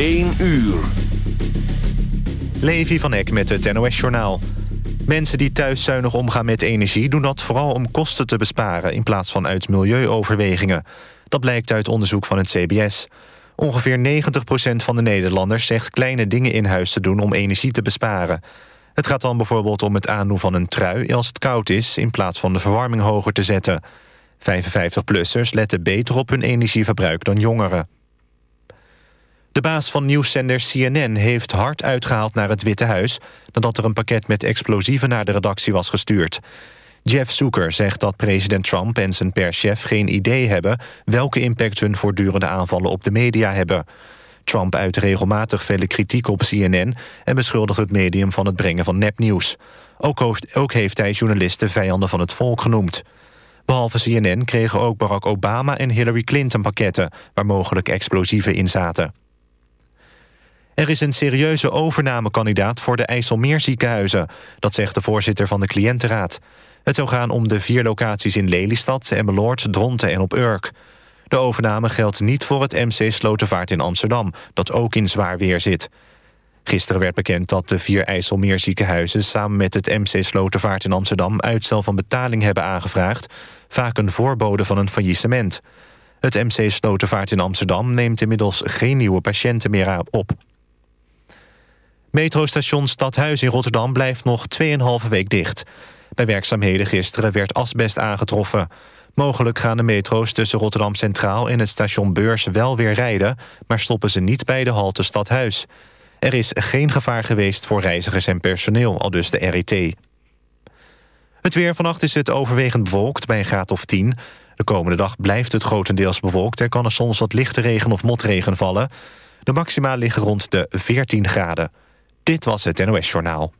1 uur. Levi van Eck met het NOS-journaal. Mensen die thuis zuinig omgaan met energie... doen dat vooral om kosten te besparen... in plaats van uit milieuoverwegingen. Dat blijkt uit onderzoek van het CBS. Ongeveer 90% van de Nederlanders zegt kleine dingen in huis te doen... om energie te besparen. Het gaat dan bijvoorbeeld om het aandoen van een trui als het koud is... in plaats van de verwarming hoger te zetten. 55-plussers letten beter op hun energieverbruik dan jongeren. De baas van nieuwszender CNN heeft hard uitgehaald naar het Witte Huis... nadat er een pakket met explosieven naar de redactie was gestuurd. Jeff Zucker zegt dat president Trump en zijn perschef geen idee hebben... welke impact hun voortdurende aanvallen op de media hebben. Trump uit regelmatig vele kritiek op CNN... en beschuldigt het medium van het brengen van nepnieuws. Ook, ook heeft hij journalisten vijanden van het volk genoemd. Behalve CNN kregen ook Barack Obama en Hillary Clinton pakketten... waar mogelijk explosieven in zaten. Er is een serieuze overnamekandidaat voor de IJsselmeerziekenhuizen. Dat zegt de voorzitter van de cliëntenraad. Het zou gaan om de vier locaties in Lelystad, Emmeloord, Dronten en op Urk. De overname geldt niet voor het MC Slotervaart in Amsterdam... dat ook in zwaar weer zit. Gisteren werd bekend dat de vier IJsselmeerziekenhuizen... samen met het MC Slotervaart in Amsterdam... uitstel van betaling hebben aangevraagd... vaak een voorbode van een faillissement. Het MC Slotervaart in Amsterdam neemt inmiddels geen nieuwe patiënten meer op. Metrostation Stadhuis in Rotterdam blijft nog 2,5 week dicht. Bij werkzaamheden gisteren werd asbest aangetroffen. Mogelijk gaan de metro's tussen Rotterdam Centraal en het station Beurs wel weer rijden... maar stoppen ze niet bij de halte Stadhuis. Er is geen gevaar geweest voor reizigers en personeel, al dus de RET. Het weer vannacht is het overwegend bewolkt bij een graad of 10. De komende dag blijft het grotendeels bewolkt. Er kan er soms wat lichte regen of motregen vallen. De maxima liggen rond de 14 graden. Dit was het NOS Journaal.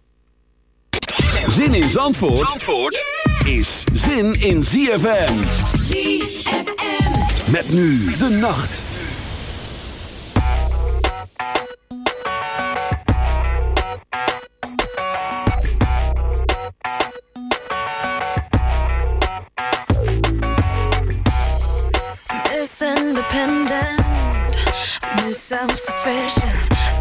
Zin in Zandvoort, Zandvoort is zin in ZFM. ZFM. Met nu de nacht. Miss Independent, Miss Self-Sufficient,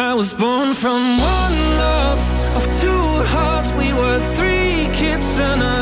I was born from one love of two hearts. We were three kids and I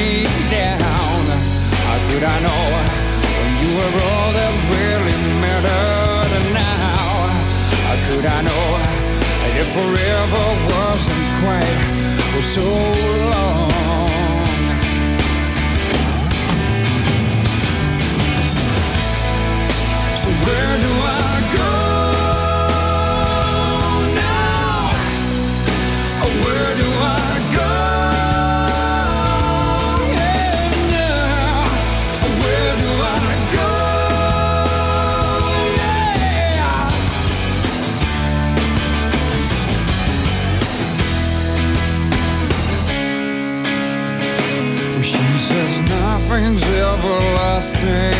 me down. How could I know when you were all that really mattered? Now, how could I know that it forever wasn't quite for so long? So where do I go now? Where do I? children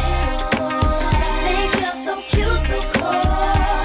You're so cute,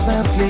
criticize and sleep.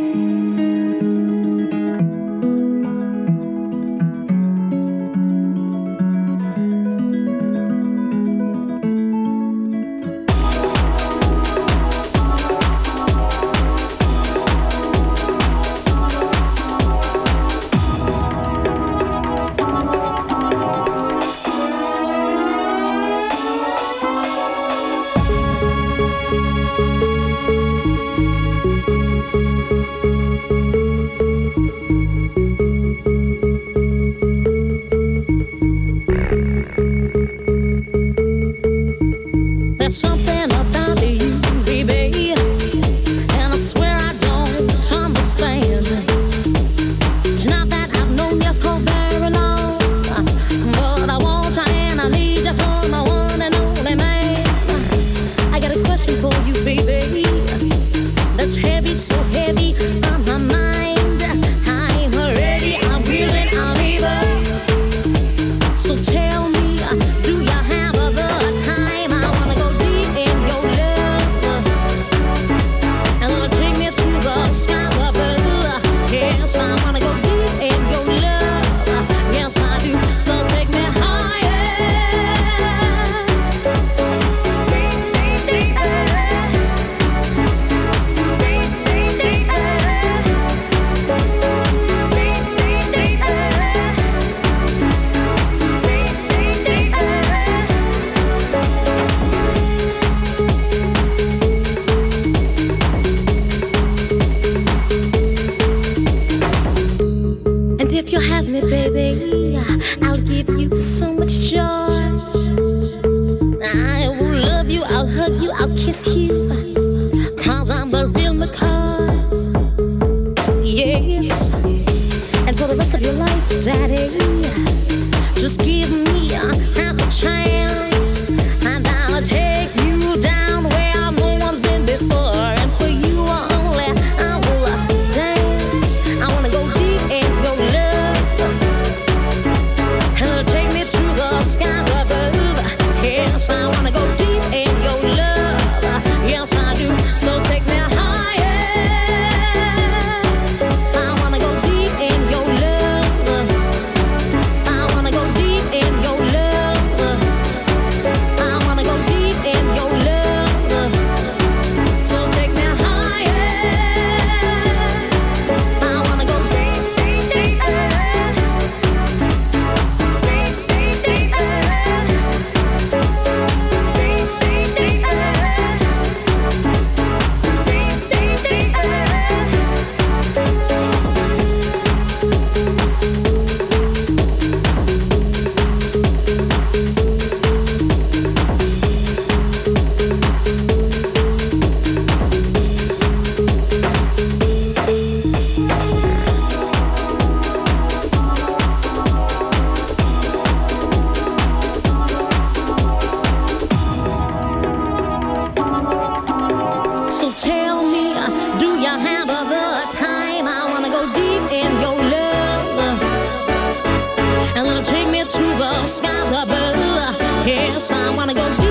If you have me, baby, I'll give you so much joy. I will love you, I'll hug you, I'll kiss you. Cause I'm the real McCoy. Yes. And for the rest of your life, Daddy, sunshine. Wanna go do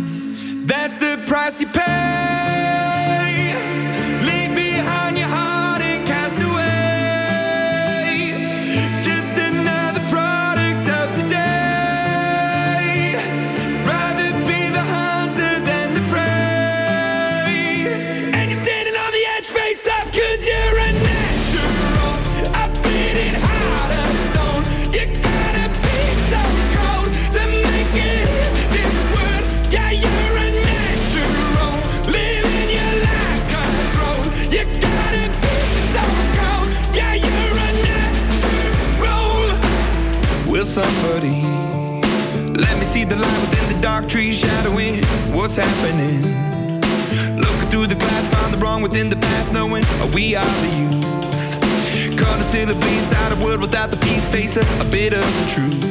belong within the past, knowing we are the youth. Caught until it bleeds out a world without the peace, face a, a bit of the truth.